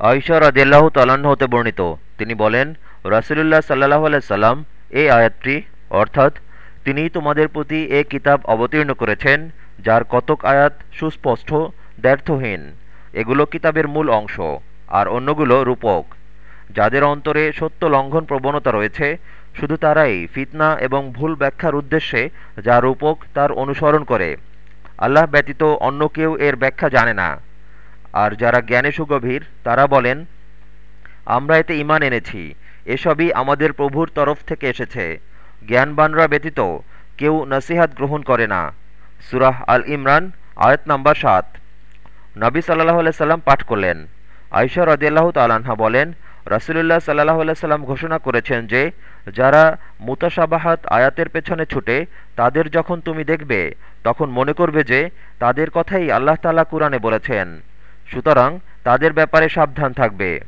আয়সা রাজিয়াল্লাহ তালান্ন হতে বর্ণিত। তিনি বলেন, রাসুলুল্লাহ সাল্লাহ সাল্লাম এই আয়াতটি, অর্থাৎ, তিনিই তোমাদের প্রতি এ কিতাব অবতীর্ণ করেছেন, যার কতক আয়াত সুস্পষ্ট, দ্ব্যর্থহীন। এগুলো কিতাবের মূল অংশ, আর অন্যগুলো রূপক। যাদের অন্তরে সত্য লঙ্ঘন প্রবণতা রয়েছে, শুধু তারাই ফিতনা এবং ভুল ব্যাখ্যার উদ্দেশ্যে যা রূপক তার অনুসরণ করে। আল্লাহ ব্যতীত অন্য কেউ এর ব্যাখ্যা জানে না। আর যারা জ্ঞানে সুগভীর, তারা বলেন, আমরা এতে ইমান এনেছি। এসবই আমাদের প্রভুর তরফ থেকে এসেছে। জ্ঞানবানরা ব্যতীত কেউ নসিহাত গ্রহণ করে না। সুরাহ আল ইমরান, আয়াত নাম্বার সাত। নবী সাল্লাহ সাল্লাম পাঠ করলেন। আয়সা রদিয়াল্লাহ তালাহা বলেন, রাসুলুল্লাহ সাল্লাহ সাল্লাম ঘোষণা করেছেন যে, যারা মুতাসাবাহাত আয়াতের পেছনে ছুটে, তাদের যখন তুমি দেখবে, তখন মনে করবে যে, তাদের কথাই আল্লাহ তালা কুরআনে বলেছেন। সুতরাং তাদের ব্যাপারে সাবধান থাকবে।